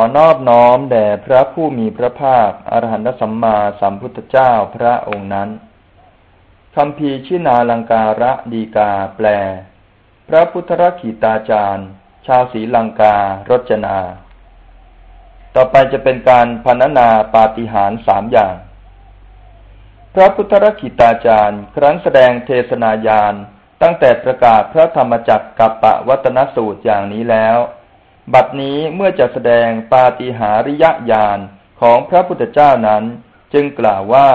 อนอบน้อมแด่พระผู้มีพระภาคอรหันตสัมมาสัมพุทธเจ้าพระองค์นั้นคำพีชินาลังการะดีกาแปล พระพุทธรักขีตาจารย์ ชาวศรีลังการจนา ต่อไปจะเป็นการพรรณนาปาฏิหาริย์สามอย่าง พระพุทธรักขีตาจารย์ ครั้นแสดงเทศนายานตั้งแต่ประกาศพระธรรมจักรกับปะวัตนสูตรอย่างนี้แล้ว บัดนี้เมื่อจะแสดงปาฏิหาริยญาณของพระพุทธเจ้านั้น จึงกล่าวว่า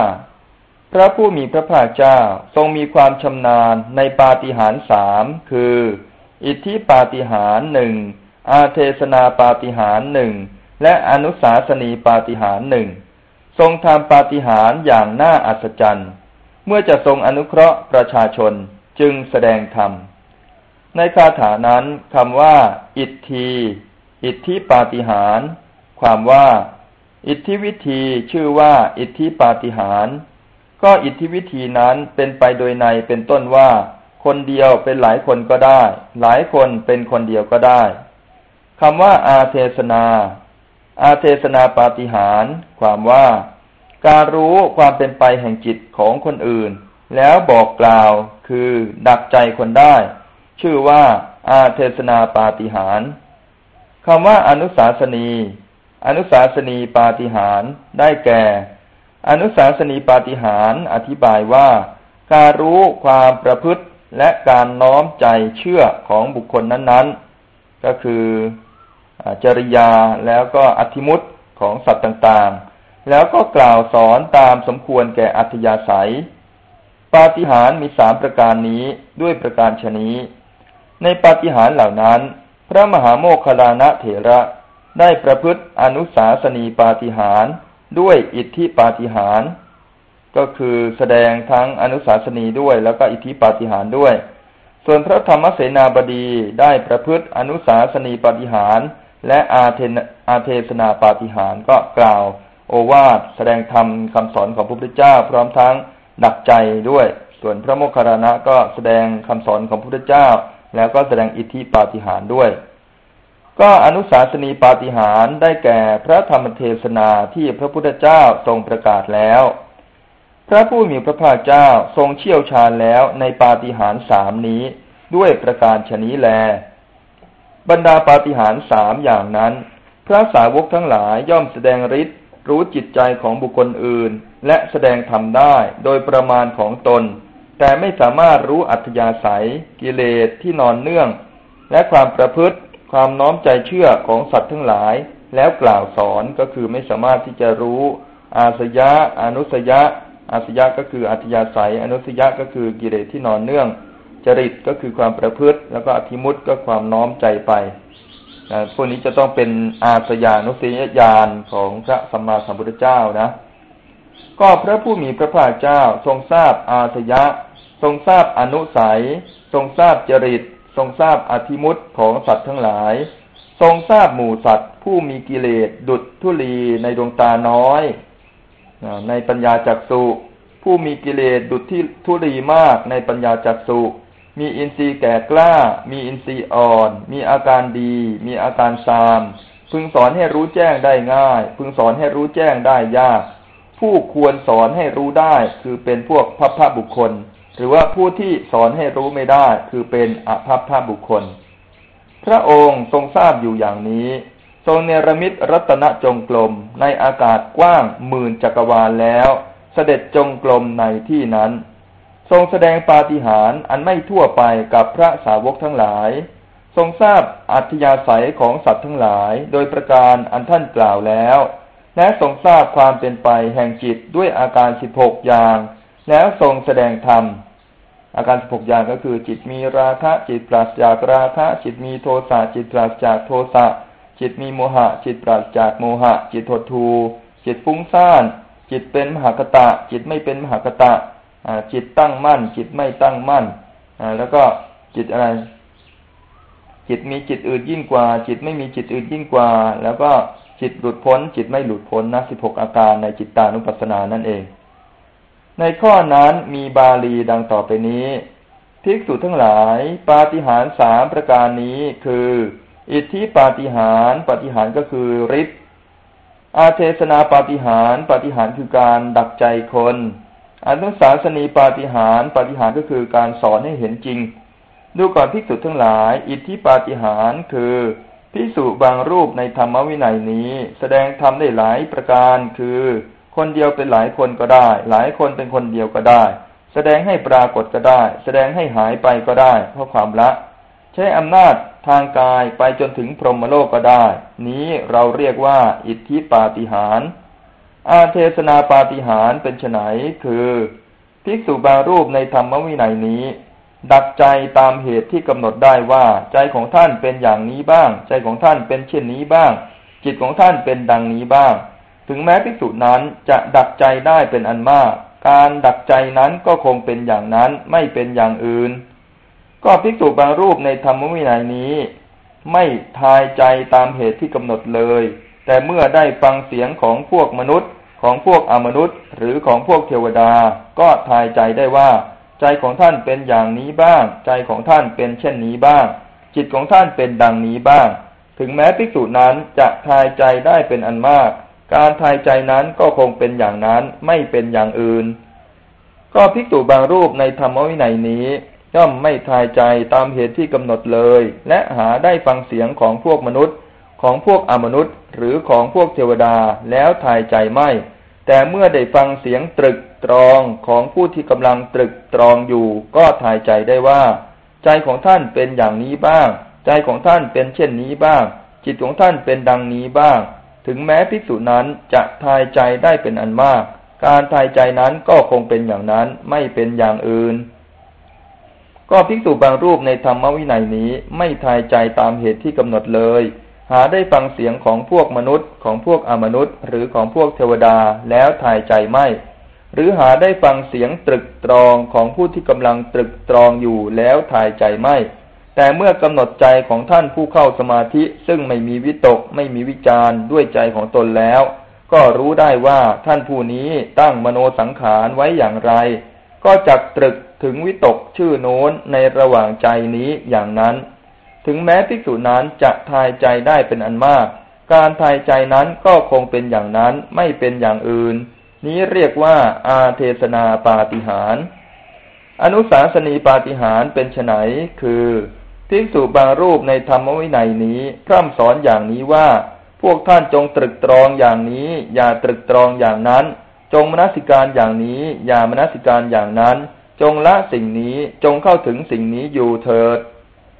พระผู้มีพระภาคเจ้าทรงมีความชำนาญในปาฏิหาริย์สามคือ อิทธิปาฏิหาริย์หนึ่งอาเทศนาปาฏิหาริย์หนึ่งและอนุสาสนีปาฏิหาริย์หนึ่งทรงทำปาฏิหาริย์อย่างน่าอัศจรรย์ เมื่อจะทรงอนุเคราะห์ประชาชนจึงแสดงธรรม ในคาถานั้นคำว่า อิทธี อิทธิปาฏิหาร ความว่า อิทธิวิธีชื่อว่า อิทธิปาฏิหาร ก็อิทธิวิธีนั้นเป็นไปโดยในเป็นต้นว่า คนเดียวเป็นหลายคนก็ได้ หลายคนเป็นคนเดียวก็ได้คำว่า อาเทศนา อาเทศนาปาฏิหาร ความว่า การรู้ความเป็นไปแห่งจิตของคนอื่น แล้วบอกกล่าวคือดักใจคนได้ ชื่อว่าอาเทศนาปาฏิหารคำว่าอนุสาสนี อนุสาสนีปาฏิหารได้แก่ อนุสาสนีปาฏิหารอธิบายว่า การรู้ความประพฤติและการน้อมใจเชื่อของบุคคลนั้น ๆ ก็คือจริยาแล้วก็อธิมุตของสัตว์ต่างๆ แล้วก็กล่าวสอนตามสมควรแก่อัธยาศัย ปาฏิหาริย์มีสามประการนี้ด้วยประการชนี้ ในปาฏิหาริย์เหล่านั้น พระมหาโมคคลานะเถระได้ประพฤติอนุสาสนีปาฏิหาริย์ด้วยอิทธิปาฏิหาริย์ก็คือแสดงทั้งอนุสาสนีด้วยแล้วก็อิทธิปาฏิหาริย์ด้วย ส่วนพระธรรมเสนาบดีได้ประพฤติอนุสาสนีปาฏิหาริย์และอาเทนอาเทศนาปาฏิหาริย์ก็กล่าว โอวาทแสดงธรรมคำสอนของพระพุทธเจ้า พร้อมทั้งดักใจด้วย ส่วนพระโมคคัลลานะก็แสดงคำสอนของพระพุทธเจ้า แล้วก็แสดงอิทธิปาฏิหาริย์ด้วย ก็อนุสาสนีปาฏิหาริย์ได้แก่พระธรรมเทศนาที่พระพุทธเจ้าทรงประกาศแล้ว พระผู้มีพระภาคเจ้าทรงเชี่ยวชาญแล้วในปาฏิหาริย์สามนี้ด้วยประการชนี้แล บรรดาปาฏิหาริย์สามอย่างนั้น พระสาวกทั้งหลายย่อมแสดงฤทธิ์รู้จิตใจของบุคคลอื่น และแสดงธรรมได้โดยประมาณของตน แต่ไม่สามารถรู้อัธยาศัย กิเลสที่นอนเนื่อง และความประพฤติความน้อมใจเชื่อของสัตว์ทั้งหลาย แล้วกล่าวสอนก็คือไม่สามารถที่จะรู้ อาสยะ อนุสยะ อาสยะก็คืออัธยาศัย อนุสยะก็คือกิเลสที่นอนเนื่อง จริตก็คือความประพฤติ แล้วก็อธิมุตก็ความน้อมใจไปพวกนี้จะต้องเป็นอาสยานุสยญาณของพระสัมมาสัมพุทธเจ้านะ ก็พระผู้มีพระภาคเจ้าทรงทราบอาสยะ ทรงทราบอนุสัย ทรงทราบจริต ทรงทราบอธิมุตของสัตว์ทั้งหลาย ทรงทราบหมู่สัตว์ผู้มีกิเลสดุดทุลีในดวงตาน้อย ในปัญญาจักสุผู้มีกิเลสดุดที่ทุลีมากในปัญญาจักสุมีอินทรีย์แก่กล้า มีอินทรีย์อ่อน มีอาการดี มีอาการซาม พึงสอนให้รู้แจ้งได้ง่าย พึงสอนให้รู้แจ้งได้ยาก ผู้ควรสอนให้รู้ได้คือเป็นพวกพัพพบุคคล หรือว่าผู้ที่สอนให้รู้ไม่ได้คือเป็นอภัพพบุคคล พระองค์ทรงทราบอยู่อย่างนี้ ทรงเนรมิตรัตนจงกลมในอากาศกว้างหมื่นจักรวาลแล้ว เสด็จจงกลมในที่นั้น ทรงแสดงปาฏิหาริย์อันไม่ทั่วไปกับพระสาวกทั้งหลาย ทรงทราบอัธยาศัยของสัตว์ทั้งหลาย โดยประการอันท่านกล่าวแล้ว และทรงทราบความเป็นไปแห่งจิตด้วยอาการสิบหกอย่าง แล้วทรงแสดงธรรม อาการสิบหกอย่างก็คือ จิตมีราคะจิตปราศจากราคะจิตมีโทสะจิตปราศจากโทสะจิตมีโมหะ จิตปราศจากโมหะ จิตโททูจิตฟุ้งซ่าน จิตเป็นมหากตะ จิตไม่เป็นมหากตะจิตตั้งมั่น จิตไม่ตั้งมั่นแล้วก็จิตอะไร จิตมีจิตอื่นยิ่งกว่า จิตไม่มีจิตอื่นยิ่งกว่า แล้วก็จิตหลุดพ้น จิตไม่หลุดพ้นนะสิบหกอาการในจิตตานุปัสสนานั่นเอง ในข้อนั้นมีบาลีดังต่อไปนี้ ภิกษุทั้งหลาย ปาฏิหาริย์สามประการนี้คือ อิทธิปาฏิหารปาฏิหารก็คือฤทธิ์อาเทศนาปาฏิหารปาฏิหารคือการดักใจคนอนุสาสนีปาฏิหารปาฏิหารก็คือการสอนให้เห็นจริง ดูก่อนภิกษุทั้งหลาย อิทธิปาฏิหารคือภิกษุบางรูปในธรรมวินัยนี้ แสดงธรรมได้หลายประการคือ คนเดียวเป็นหลายคนก็ได้ หลายคนเป็นคนเดียวก็ได้ แสดงให้ปรากฏก็ได้ แสดงให้หายไปก็ได้ เพราะความละ ใช้อำนาจทางกายไปจนถึงพรหมโลกก็ได้ นี้เราเรียกว่า อิทธิปาฏิหารอาเทศนาปาฏิหารเป็นไนคือภิกษุบางรูปในธรรมวินัยนี้ ดักใจตามเหตุที่กำหนดได้ว่า ใจของท่านเป็นอย่างนี้บ้าง ใจของท่านเป็นเช่นนี้บ้าง จิตของท่านเป็นดังนี้บ้าง ถึงแม้ภิกษุนั้นจะดักใจได้เป็นอันมาก การดักใจนั้นก็คงเป็นอย่างนั้นไม่เป็นอย่างอื่น ก็ภิกษุบางรูปในธรรมวินัยนี้ ไม่ทายใจตามเหตุที่กำหนดเลย แต่เมื่อได้ฟังเสียงของพวกมนุษย์ของพวกอมนุษย์ หรือของพวกเทวดา ก็ทายใจได้ว่า ใจของท่านเป็นอย่างนี้บ้าง ใจของท่านเป็นเช่นนี้บ้าง จิตของท่านเป็นดังนี้บ้าง ถึงแม้ภิกษุนั้นจะทายใจได้เป็นอันมาก การทายใจนั้นก็คงเป็นอย่างนั้นไม่เป็นอย่างอื่น ก็ภิกษุบางรูปในธรรมวินัยนี้ ย่อมไม่ทายใจตามเหตุที่กำหนดเลย และหาได้ฟังเสียงของพวกมนุษย์ ของพวกอมนุษย์ หรือของพวกเทวดาแล้วทายใจไม่ แต่เมื่อได้ฟังเสียงตรึกตรองของผู้ที่กำลังตรึกตรองอยู่ ก็ทายใจได้ว่า ใจของท่านเป็นอย่างนี้บ้าง ใจของท่านเป็นเช่นนี้บ้าง จิตของท่านเป็นดังนี้บ้าง ถึงแม้ภิกษุนั้นจะทายใจได้เป็นอันมาก การทายใจนั้นก็คงเป็นอย่างนั้นไม่เป็นอย่างอื่น ก็ภิกษุบางรูปในธรรมวินัยนี้ไม่ทายใจตามเหตุที่กำหนดเลย หาได้ฟังเสียงของพวกมนุษย์ของพวกอมนุษย์ หรือของพวกเทวดาแล้วถ่ายใจไม่หรือหาได้ฟังเสียงตรึกตรองของผู้ที่กำลังตรึกตรองอยู่แล้วถ่ายใจไม่ แต่เมื่อกำหนดใจของท่านผู้เข้าสมาธิซึ่งไม่มีวิตกไม่มีวิจารด้วยใจของตนแล้ว ก็รู้ได้ว่าท่านผู้นี้ตั้งมโนสังขารไว้อย่างไร ก็จักตรึกถึงวิตกชื่อโน้นในระหว่างใจนี้อย่างนั้น ถึงแม้ภิกษุนั้นจะทายใจได้เป็นอันมาก การทายใจนั้นก็คงเป็นอย่างนั้นไม่เป็นอย่างอื่น นี้เรียกว่าอาเทศนาปาติหาร อนุสาสนีปาติหารเป็นไนคือ ภิกษุบางรูปในธรรมวินัยนี้พร่ำสอนอย่างนี้ว่า พวกท่านจงตรึกตรองอย่างนี้ อย่าตรึกตรองอย่างนั้น จงมนสิการอย่างนี้ อย่ามนสิการอย่างนั้น จงละสิ่งนี้จงเข้าถึงสิ่งนี้อยู่เถิด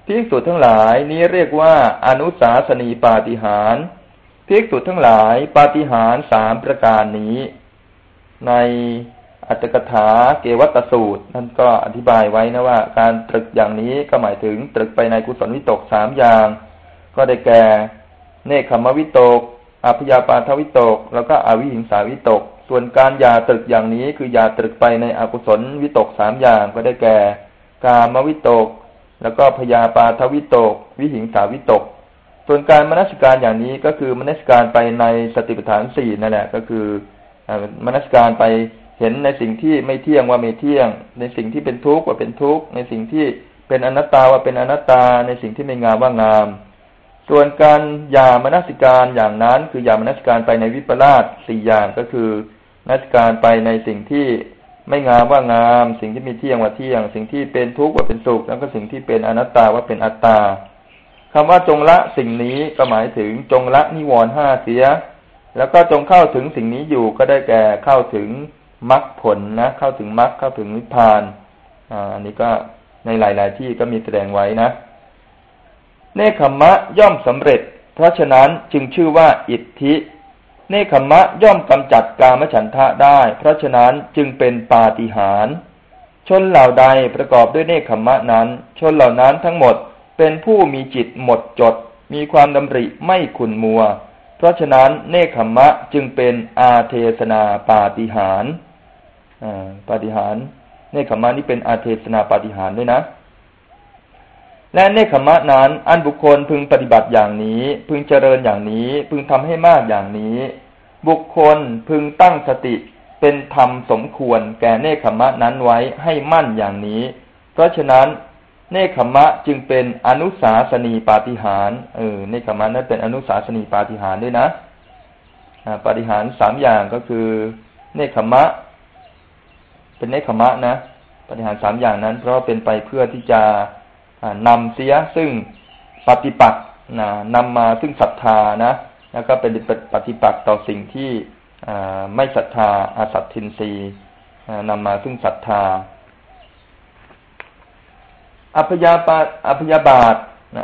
ภิกษุทั้งหลายนี้เรียกว่าอนุสาสนีปาฏิหารภิกษุทั้งหลายปาฏิหารสามประการนี้ ใน อัตถกถาเกวัตสูตรนั่นก็อธิบายไว้นะว่า การตรึกอย่างนี้ก็หมายถึงตรึกไปในกุศลวิตกสามอย่าง ก็ได้แก่ เนคขมวิตกอภิยาปาทวิตก แล้วก็อวิหิงสาวิตก ส่วนการยาตรึกอย่างนี้คือยาตรึกไปในอกุศลวิตกสามอย่างก็ได้แก่ กามวิตก แล้วก็พยาปาทวิตก วิหิงสาวิตก ส่วนการมนสการอย่างนี้ก็คือมนสการไปในสติปัฏฐานสี่นั่นแหละก็คือมนสการไป เห็นในสิ่งที่ไม่เที่ยงว่าไม่เที่ยง ในสิ่งที่เป็นทุกข์ว่าเป็นทุกข์ ในสิ่งที่เป็นอนัตตาว่าเป็นอนัตตา ในสิ่งที่ไม่งามว่างาม ส่วนการยามนสิการอย่างนั้นคือยามนสิการไปในวิปลาสสี่อย่างก็คือมนสการไปในสิ่งที่ไม่งามว่างาม สิ่งที่มีเที่ยงว่าเที่ยง สิ่งที่เป็นทุกข์ว่าเป็นสุข แล้วก็สิ่งที่เป็นอนัตตาว่าเป็นอัตตาคำว่าจงละสิ่งนี้ก็หมายถึงจงละนิวรณ์ห้าเสีย แล้วก็จงเข้าถึงสิ่งนี้อยู่ก็ได้แก่เข้าถึง มรรคผลนะ เข้าถึงมรรคเข้าถึงนิพพานอ่าอันนี้ก็ในหลาย ๆ ที่ก็มีแสดงไว้นะ เนคขมะย่อมสำเร็จ เพราะฉะนั้นจึงชื่อว่าอิทธิ เนคขมะย่อมกำจัดกามฉันทะได้ เพราะฉะนั้นจึงเป็นปาฏิหาริย์ชนเหล่าใดประกอบด้วยเนคขมะนั้น ชนเหล่านั้นทั้งหมดเป็นผู้มีจิตหมดจด มีความดำริไม่ขุนมัว เพราะฉะนั้นเนคขมะจึงเป็นอาเทศนาปาฏิหาริย์ ปาฏิหารเนคขมะนี้เป็นอาเทศนาปาฏิหารด้วยนะ และเนคขมะนั้นอันบุคคลพึงปฏิบัติอย่างนี้ พึงเจริญอย่างนี้ พึงทำให้มากอย่างนี้ บุคคลพึงตั้งสติเป็นธรรมสมควร แก่เนคขมะนั้นไว้ให้มั่นอย่างนี้ เพราะฉะนั้น เนคขมะจึงเป็นอนุสาสนีปาฏิหารเออเนคขมะนั้นเป็นอนุสาสนีปาฏิหารด้วยนะปาฏิหารสามอย่างก็คือ เนคขมะ เป็นเนคขมะนะปฏิหารสามอย่างนั้น เพราะเป็นไปเพื่อที่จะนำเสียซึ่งปฏิปักษ์นะนำมาซึ่งศรัทธานะแล้วก็เป็นปฏิปักษ์ต่อสิ่งที่ไม่ศรัทธาอาสัตทินรีนำมาซึ่งศรัทธา อัพยาบาอัพยาบาท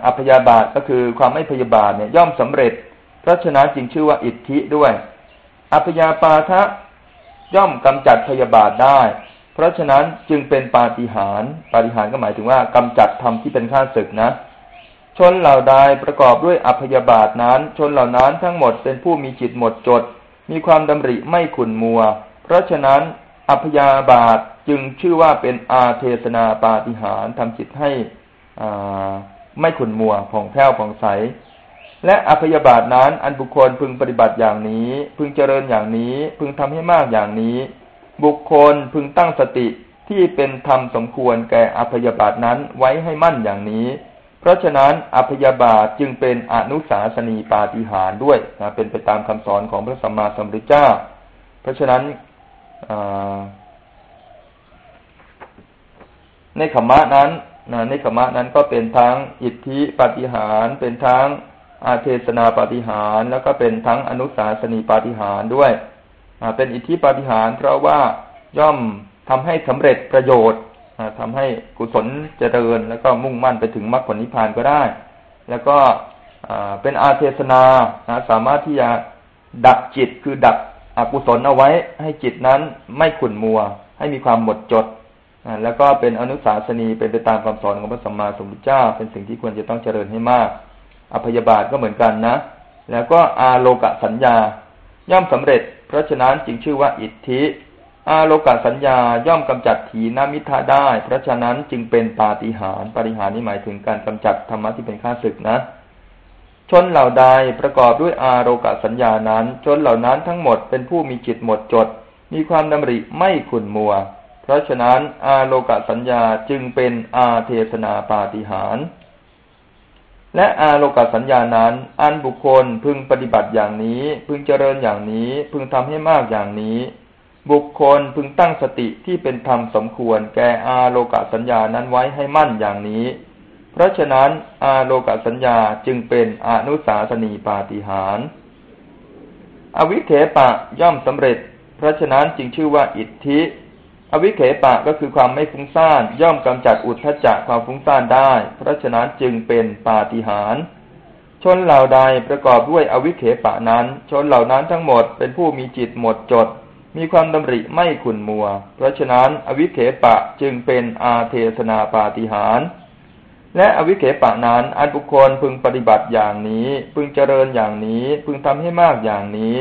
อัพยาบาทก็คือความไม่พยาบาทเนี่ยย่อมสำเร็จ เพราะฉะนั้นจึงชื่อว่าอิทธิด้วย อัพยาปาทะ ย่อมกำจัดพยาบาทได้ เพราะฉะนั้นจึงเป็นปาฏิหาริย์ปาฏิหาริย์ก็หมายถึงว่ากำจัดธรรมที่เป็นข้าศึกนะ ชนเหล่าใดประกอบด้วยอัพยาบาทนั้น ชนเหล่านั้นทั้งหมดเป็นผู้มีจิตหมดจด มีความดำริไม่ขุนมัว เพราะฉะนั้นอัพยาบาทจึงชื่อว่าเป็นอาเทศนาปาฏิหารทำจิตให้ไม่ขุนมัวผ่องแผ้วผ่องใส และอภยบาทนั้นอันบุคคลพึงปฏิบัติอย่างนี้ พึงเจริญอย่างนี้ พึงทำให้มากอย่างนี้ บุคคลพึงตั้งสติที่เป็นธรรมสมควรแก่อภยบาทนั้นไว้ให้มั่นอย่างนี้ เพราะฉะนั้นอภยบาทจึงเป็นอนุสาสนีปาฏิหารด้วยนะเป็นไปตามคำสอนของพระสัมมาสัมพุทธเจ้า เพราะฉะนั้นในขมะนั้นในขมะนั้นก็เป็นทั้งอิทธิปฏิหารเป็นทั้ง อาเทศนาปาฏิหารแล้วก็เป็นทั้งอนุสาสนีปาฏิหารด้วยเป็นอิทธิปาฏิหารเพราะว่าย่อมทำให้สำเร็จประโยชน์ทำให้กุศลเจริญ แล้วก็มุ่งมั่นไปถึงมรรคผลนิพพานก็ได้ แล้วก็เป็นอาเทศนาสามารถที่จะดับจิตคือดับอกุศลเอาไว้ ให้จิตนั้นไม่ขุ่นมัว ให้มีความหมดจดแล้วก็เป็นอนุสาสนีเป็นไปตามคำสอนของพระสัมมาสัมพุทธเจ้า เป็นสิ่งที่ควรจะต้องเจริญให้มาก อภยาบาทก็เหมือนกันนะ แล้วก็อาโลกะสัญญา ย่อมสำเร็จ เพราะฉะนั้นจึงชื่อว่าอิทธิ อาโลกะสัญญาย่อมกำจัดถีนามิทาได้ เพราะฉะนั้นจึงเป็นปาฏิหาริย์ปาฏิหาริย์นี้หมายถึงการกำจัดธรรมะที่เป็นข้าศึกนะชนเหล่าใดประกอบด้วยอาโลกะสัญญานั้น ชนเหล่านั้นทั้งหมดเป็นผู้มีจิตหมดจด มีความดำริไม่ขุนมัว เพราะฉะนั้นอาโลกสัญญาจึงเป็นอาเทศนาปาฏิหาร และอาโลกสัญญานั้น อันบุคคลพึงปฏิบัติอย่างนี้ พึงเจริญอย่างนี้ พึงทำให้มากอย่างนี้ บุคคลพึงตั้งสติที่เป็นธรรมสมควร แก่อาโลกสัญญานั้นไว้ให้มั่นอย่างนี้ เพราะฉะนั้นอาโลกสัญญาจึงเป็นอนุสาสนีปาฏิหารอวิเขปะย่อมสำเร็จ เพราะฉะนั้นจึงชื่อว่าอิทธิ อวิเคปะก็คือความไม่ฟุ้งซ่านย่อมกำจัดอุทธจักความฟุ้งซ่านได้ เพราะฉะนั้นจึงเป็นปาฏิหาริย์ชนเหล่าใดประกอบด้วยอวิเคปะนั้น ชนเหล่านั้นทั้งหมดเป็นผู้มีจิตหมดจด มีความดำริไม่ขุนมัว เพราะฉะนั้นอวิเคปะจึงเป็นอาเทศนาปาฏิหาริย์และอวิเคปะนั้นอันบุคคลพึงปฏิบัติอย่างนี้ พึงเจริญอย่างนี้ พึงทำให้มากอย่างนี้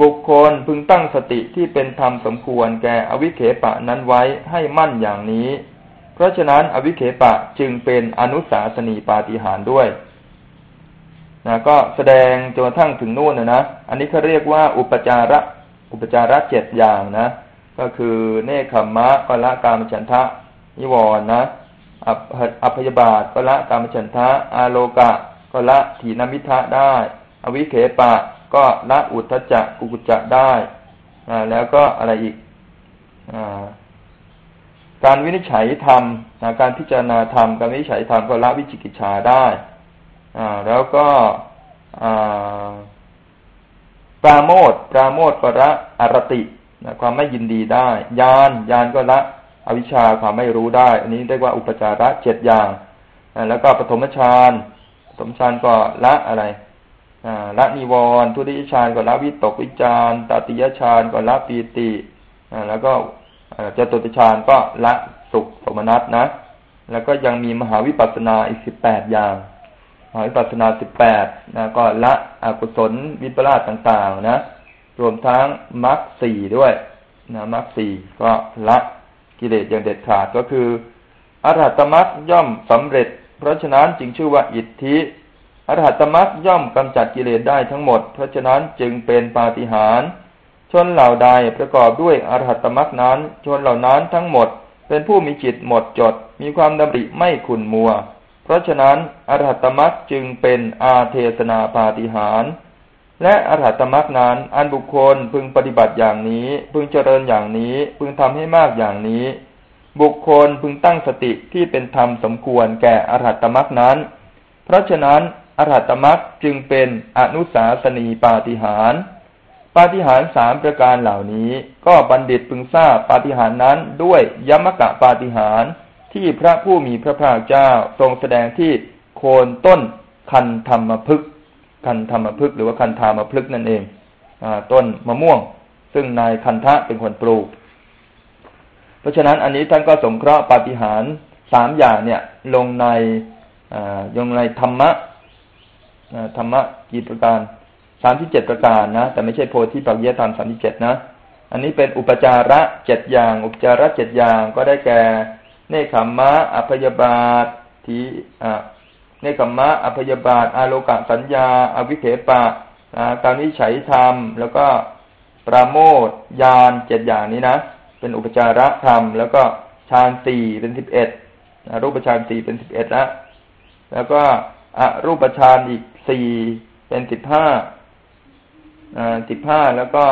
บุคคลพึงตั้งสติที่เป็นธรรมสมควรแก่อวิเคปะนั้นไว้ให้มั่นอย่างนี้ เพราะฉะนั้นอวิเคปะจึงเป็นอนุสาสนีปาฏิหารด้วยนะก็แสดงจนกระทั่งถึงนู่นนะนะ อันนี้เขาเรียกว่าอุปจาระอุปจาระเจ็ดอย่างนะ ก็คือเนคขมมะก็ละกามฉันทะนิวรนะอัพยาบาทก็ละกามฉันทะอาโลกะก็ละถีนมิทะได้ อวิเคปะ ก็ละอุทธจักกุกุจักได้แล้วก็อะไรอีกอการวินิจฉัยธรรมการพิจารณาธรรมการวินิจฉัยธรรมก็ละวิจิกิจชาได้แล้วก็ปราโมทปราโมทก็ละอรติความไม่ยินดีได้ ยานยานก็ละอวิชชาความไม่รู้ได้ อันนี้เรียกว่าอุปจาระเจ็ดอย่างแล้วก็ปฐมฌานปฐมฌานก็ละอะไร ละนิวรณ์ทุติยฌานก็ละวิตกวิจารตติยฌานก็ละปีติแล้วก็จตุติฌานก็ละสุขสมนัตนะ แล้วก็ยังมีมหาวิปัสสนาอีกสิบแปดอย่างมหาวิปัสสนาสิบแปดนะก็ละอกุศลวิปลาสต่างๆนะ รวมทั้งมรรคสี่ด้วยนะมรรคสี่ก็ละกิเลสอย่างเด็ดขาดก็คืออรหัตมรรคย่อมสำเร็จ เพราะฉะนั้นจึงชื่อว่าอิทธิ อรหัตมรรคย่อมกำจัดกิเลสได้ทั้งหมด เพราะฉะนั้นจึงเป็นปาฏิหาริย์ชนเหล่าใดประกอบด้วยอรหัตมรรคนั้น ชนเหล่านั้นทั้งหมด เป็นผู้มีจิตหมดจด มีความดำริไม่ขุนมัว เพราะฉะนั้นอรหัตมรักจึงเป็นอาเทศนาปาฏิหารและอรหัตมรักนั้นอันบุคคลพึงปฏิบัติอย่างนี้ พึงเจริญอย่างนี้ พึงทำให้มากอย่างนี้ บุคคลพึงตั้งสติที่เป็นธรรมสมควรแก่อรหัตมรักนั้น เพราะฉะนั้น อรหัตมรักจึงเป็นอนุสาสนีปาฏิหารปาฏิหารสามประการเหล่านี้ ก็บัณฑิตพึงทราบปาฏิหารนั้นด้วยยมกะปาฏิหารที่พระผู้มีพระภาคเจ้าทรงแสดงที่โคนต้นคันธรรมพึกคันธรรมพึกหรือว่าคันธามพึกนั่นเองอต้นมะม่วง ซึ่งนายคันทะเป็นคนปลูก เพราะฉะนั้นอันนี้ท่านก็สงเคราะห์ปาฏิหารสามอย่างเนี่ย ลงในลงในธรรมะ ธรรมะกี่ประการสามที่เจ็ดประการนะ แต่ไม่ใช่โพธิปักเยธรรมสามที่เจ็ดนะ อันนี้เป็นอุปจาระเจ็ดอย่าง อุปจาระเจ็ดอย่างก็ได้แก่ เนคขมมะอภยบาททีอ่าเนคขมมะอภยบาท อาโลกะสัญญา อวิเขปะการวิฉัยธรรม แล้วก็ปราโมทยานเจ็ดอย่างนี้นะ เป็นอุปจาระธรรม แล้วก็ฌานสี่เป็นสิบเอ็ดรูปฌานสี่เป็นสิบเอ็ดแล้วแล้วก็ อรูปฌานอีกสี่เป็นสิบห้าสิบห้าแล้วก็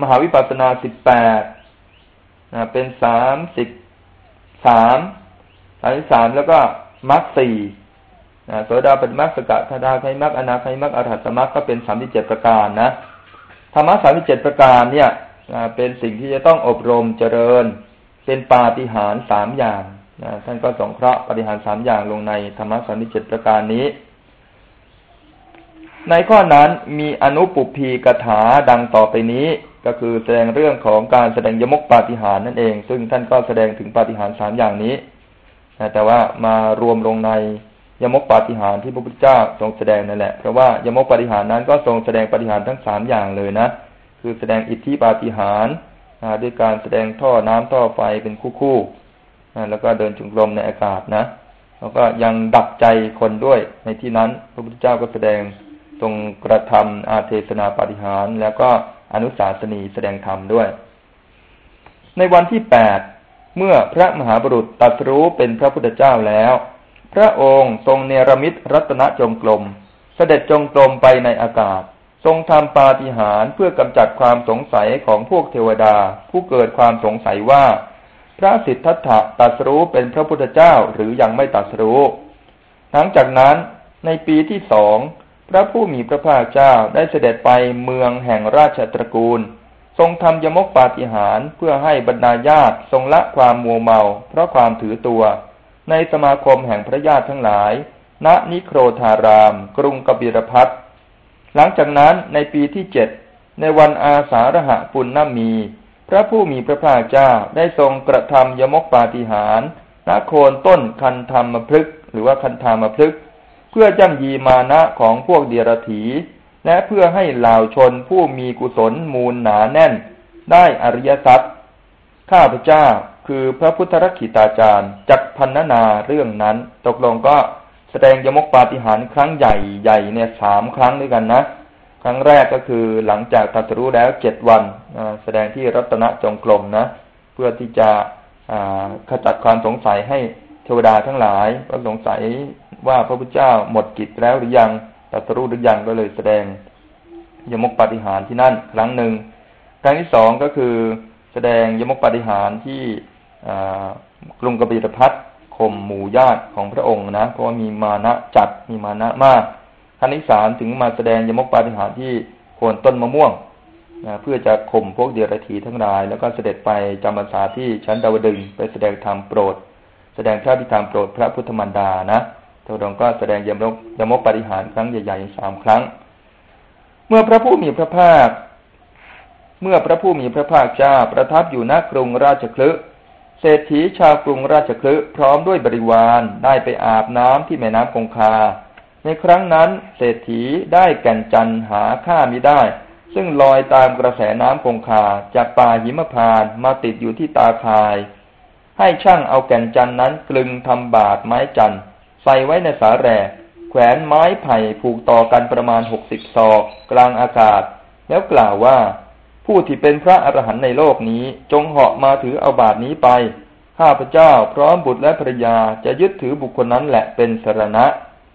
มหาวิปัสสนาสิบแปดเป็นสามสิบสามสามสิบสามแล้วก็มรรคสี่โสดาเป็นมรรคสกทาดาไคมรรคอนาไคมรรคอรหัตมรรคก็เป็นสามสิบเจ็ดประการนะธรรมะสามสิบเจ็ดประการเนี่ยเป็นสิ่งที่จะต้องอบรมเจริญ เป็นปาฏิหาริย์สามอย่าง ท่านก็สงเคราะห์ปฏิหารสามอย่างลงในธรรมสามสิบเจ็ดประการนี้ ในข้อนั้นมีอนุปุพีกถาดังต่อไปนี้ ก็คือแสดงเรื่องของการแสดงยมกปาฏิหารนั่นเอง ซึ่งท่านก็แสดงถึงปาฏิหารสามอย่างนี้แต่ว่ามารวมลงในยมกปาฏิหารที่พระพุทธเจ้าทรงแสดงนั่นแหละ เพราะว่ายมกปาฏิหารนั้นก็ทรงแสดงปาฏิหารทั้งสามอย่างเลยนะ คือแสดงอิทธิปาฏิหารด้วยการแสดงท่อน้ำท่อไฟเป็นคู่ๆ แล้วก็เดินจุงลมในอากาศนะ แล้วก็ยังดับใจคนด้วย ในที่นั้น พระพุทธเจ้าก็แสดงทรงกระทำอาเทศนาปฏิหาร แล้วก็อนุสาสนีแสดงธรรมด้วย ในวันที่แปดเมื่อพระมหาบุรุษตัสรู้เป็นพระพุทธเจ้าแล้ว พระองค์ทรงเนรมิตรัตนจงกรมเสด็จจงกรมไปในอากาศ ทรงทำปาฏิหาริย์เพื่อกำจัดความสงสัยของพวกเทวดา ผู้เกิดความสงสัยว่า พระสิทธัตถะตัสรู้เป็นพระพุทธเจ้าหรือยังไม่ตัสรู้ หลังจากนั้นในปีที่สองพระผู้มีพระภาคเจ้าได้เสด็จไปเมืองแห่งราชตระกูล ทรงทำยมกปาฏิหารเพื่อให้บรรดาญาติทรงละความมัวเมา เพราะความถือตัว ในสมาคมแห่งพระญาติทั้งหลาย ณนิโครธาราม กรุงกบิรพัทหลังจากนั้นในปีที่เจ็ดในวันอาสาฬหะปุณณมี พระผู้มีพระภาคเจ้าได้ทรงกระทำยมกปาฏิหารณโคนต้นคันธรรมพฤกหรือว่าคันธามพฤกเพื่อย่ำยีมานะของพวกเดียรถีและเพื่อให้เหล่าชนผู้มีกุศลมูลหนาแน่น ได้อริยสัจข้าพเจ้าคือพระพุทธรักขิตาจารย์จักพันนาเรื่องนั้น ตกลงก็แสดงยมกปาฏิหารครั้งใหญ่ใหญ่เนี่ยสามครั้งด้วยกันนะ ครั้งแรกก็คือหลังจากตัสรู้แล้วเจ็ดวันแสดงที่รัตนจงกรมนะ เพื่อที่จะขจัดความสงสัยให้เทวดาทั้งหลายก็สงสัยว่าพระพุทธเจ้าหมดกิจแล้วหรือยังตัสรู้หรือยังก็เลยแสดงยมกปฏิหารที่นั่นครั้งหนึ่งครั้งที่สองก็คือแสดงยมกปฏิหารที่กรุงกบิลพัทข่มหมู่ญาติของพระองค์นะเพราะว่ามีมานะจัดมีมานะมาก ครั้งที่สามถึงมาแสดงยมกปาฏิหาริย์ที่โคนต้นมะม่วงนะเพื่อจะข่มพวกเดียรถีทั้งหลาย แล้วก็เสด็จไปจำพรรษาที่ชั้นดาวดึงไปแสดงธรรมโปรด แสดงพระพิธามโปรดพระพุทธมารดานะเทวดงก็แสดงยมกยมกปริหาริย์ครั้งใหญ่ๆสามครั้ง เมื่อพระผู้มีพระภาค เมื่อพระผู้มีพระภาคเจ้าประทับอยู่ณกรุงราชคลึเศรษฐีชาวกรุงราชคลึพร้อมด้วยบริวารได้ไปอาบน้ำที่แม่น้ำคงคา ในครั้งนั้นเศรษฐีได้แก่นจันหาค่ามิได้ ซึ่งลอยตามกระแสน้ำคงคาจากป่าหิมพานมาติดอยู่ที่ตาคาย ให้ช่างเอาแก่นจันนั้นกลึงทำบาดไม้จันใส่ไว้ในสาแร่แขวนไม้ไผ่ผูกต่อกันประมาณหกสิบศอก กลางอากาศ แล้วกล่าวว่า ผู้ที่เป็นพระอรหันต์ในโลกนี้จงเหาะมาถือเอาบาทนี้ไป ข้าพเจ้าพร้อมบุตรและภรรยาจะยึดถือบุคคลนั้นแหละเป็นสรณะ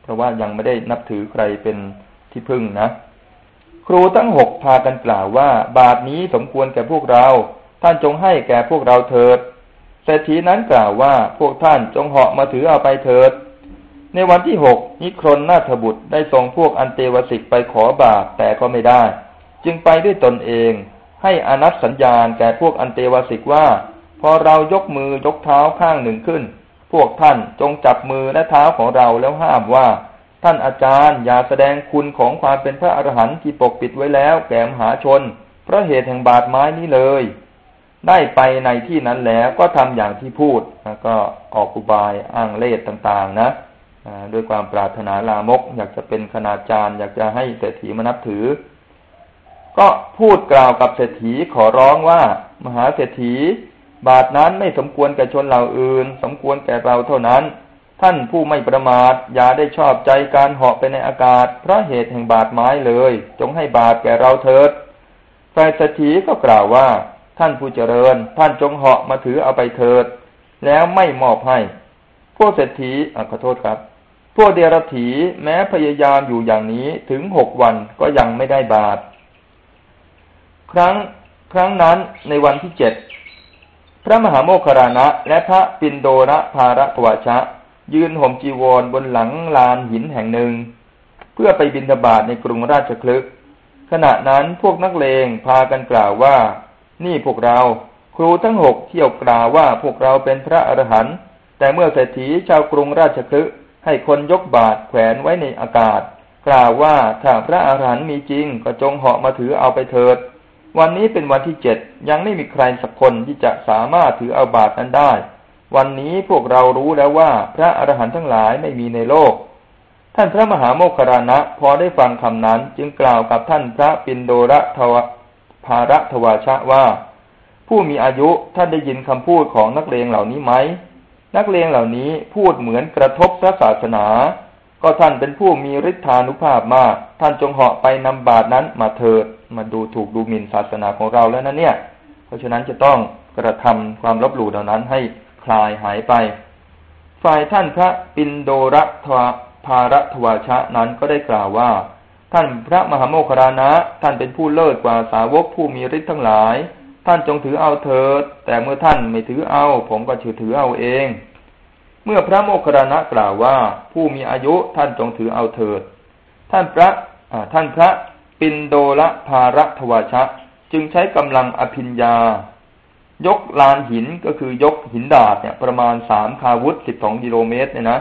เพราะว่ายังไม่ได้นับถือใครเป็นที่พึ่งนะ ครูทั้งหกพากันกล่าวว่า บาทนี้สมควรแก่พวกเรา ท่านจงให้แก่พวกเราเถิดเศรษฐีนั้นกล่าวว่าพวกท่านจงเหาะมาถือเอาไปเถิด ในวันที่หกนิครนนาถบุตรได้ส่งพวกอันเตวสิกไปขอบาปแต่ก็ไม่ได้ จึงไปด้วยตนเอง ให้อนัตสัญญาณแก่พวกอันเตวสิกว่า พอเรายกมือยกเท้าข้างหนึ่งขึ้น วกท่านจงจับมือและเท้าของเราแล้วห้ามว่า ท่านอาจารย์อย่าแสดงคุณของความเป็นพระอรหันต์ที่ปกปิดไว้แล้วแก่มหาชน เพราะเหตุแห่งบาดไม้นี้เลย ได้ไปในที่นั้นแล้วก็ทำอย่างที่พูดแล้วก็ออกอุบายอ้างเล่ต่างๆ นะด้วยความปรารถนาลามก อยากจะเป็นคณาจารย์ อยากจะให้เศรษฐีมานับถือ ก็พูดกล่าวกับเศรษฐีขอร้องว่า มหาเศรษฐี บาทนั้นไม่สมควรแก่ชนเหล่าอื่น สมควรแก่เราเท่านั้น ท่านผู้ไม่ประมาทอย่าได้ชอบใจการเหาะไปในอากาศ เพราะเหตุแห่งบาดไม้เลย จงให้บาทแก่เราเถิดฝ่ายเศรษฐีก็กล่าวว่า ท่านผู้เจริญ ท่านจงเหาะมาถือเอาไปเถิด แล้วไม่มอบให้พวกเศรษฐีขอโทษครับ พวกเดรัจฉีแม้พยายามอยู่อย่างนี้ถึงหกวันก็ยังไม่ได้บาตรครั้งครั้งนั้นในวันที่เจ็ด พระมหาโมคคารณะและพระปินโดระภารตวชะ ยืนห่มจีวรบนหลังลานหินแห่งหนึ่ง เพื่อไปบินทบาทในกรุงราชคลึกขณะนั้นพวกนักเลงพากันกล่าวว่า นี่พวกเรา ครูทั้งหกเที่ยวกล่าวว่าพวกเราเป็นพระอรหันต์แต่เมื่อเศรษฐีชาวกรุงราชคฤห์ให้คนยกบาตรแขวนไว้ในอากาศ กล่าวว่าถ้าพระอรหันต์มีจริงก็จงเหาะมาถือเอาไปเถิด วันนี้เป็นวันที่เจ็ดยังไม่มีใครสักคนที่จะสามารถถือเอาบาตรนั้นได้ วันนี้พวกเรารู้แล้วว่าพระอรหันต์ทั้งหลายไม่มีในโลก ท่านพระมหาโมคคารณะพอได้ฟังคำนั้นจึงกล่าวกับท่านพระปินโดระทวภาระทวาชะว่า ผู้มีอายุท่านได้ยินคำพูดของนักเลงเหล่านี้ไหมนักเลงเหล่านี้พูดเหมือนกระทบพระศาสนา ก็ท่านเป็นผู้มีฤทธานุภาพมาก ท่านจงเหาะไปนำบาตรนั้นมาเถิด มาดูถูกดูหมิ่นศาสนาของเราแล้วนะเนี่ย เพราะฉะนั้นจะต้องกระทำความลบหลู่เหล่านั้นให้คลายหายไป ฝ่ายท่านพระปินโดรทวภารทวาชะนั้นก็ได้กล่าวว่า ท่านพระมหาโมครานะ ท่านเป็นผู้เลิศกว่าสาวกผู้มีฤทธิ์ทั้งหลาย ท่านจงถือเอาเถิด แต่เมื่อท่านไม่ถือเอา ผมก็ถือถือเอาเอง เมื่อพระโมคคารานะกล่าวว่าผู้มีอายุท่านจงถือเอาเถิด ท่านพระท่านพระปินโดละภาระทวชะ จึงใช้กำลังอภิญญา ยกลานหินก็คือยกหินดาดเนี่ยประมาณสามคาวุธสิบสองกิโลเมตรเนี่ยนะ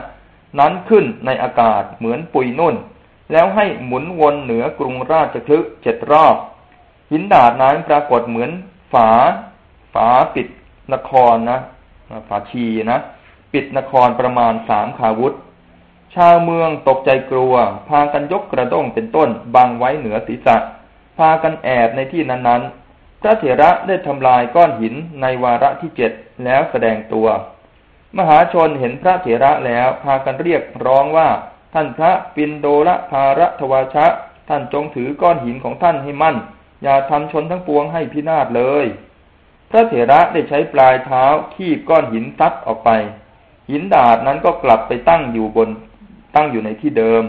นั้นขึ้นในอากาศเหมือนปุยนุ่น แล้วให้หมุนวนเหนือกรุงราชคลึกเจ็ดรอบ หินดาดนั้นปรากฏเหมือนฝา ฝาปิดนครนะฝาชีนะ ปิดนครประมาณสามขาวุธ ชาวเมืองตกใจกลัว พากันยกกระด้งเป็นต้นบังไว้เหนือศีรษะ พากันแอบในที่นั้นๆ พระเถระได้ทำลายก้อนหินในวาระที่เจ็ดแล้วแสดงตัว มหาชนเห็นพระเถระแล้วพากันเรียกร้องว่าท่านพระปินโดละภาระทวาชะ ท่านจงถือก้อนหินของท่านให้มั่น อย่าทำชนทั้งปวงให้พินาศเลย พระเถระได้ใช้ปลายเท้าคีบก้อนหินซัดออกไป หินดาดนั้นก็กลับไปตั้งอยู่บนตั้งอยู่ในที่เดิม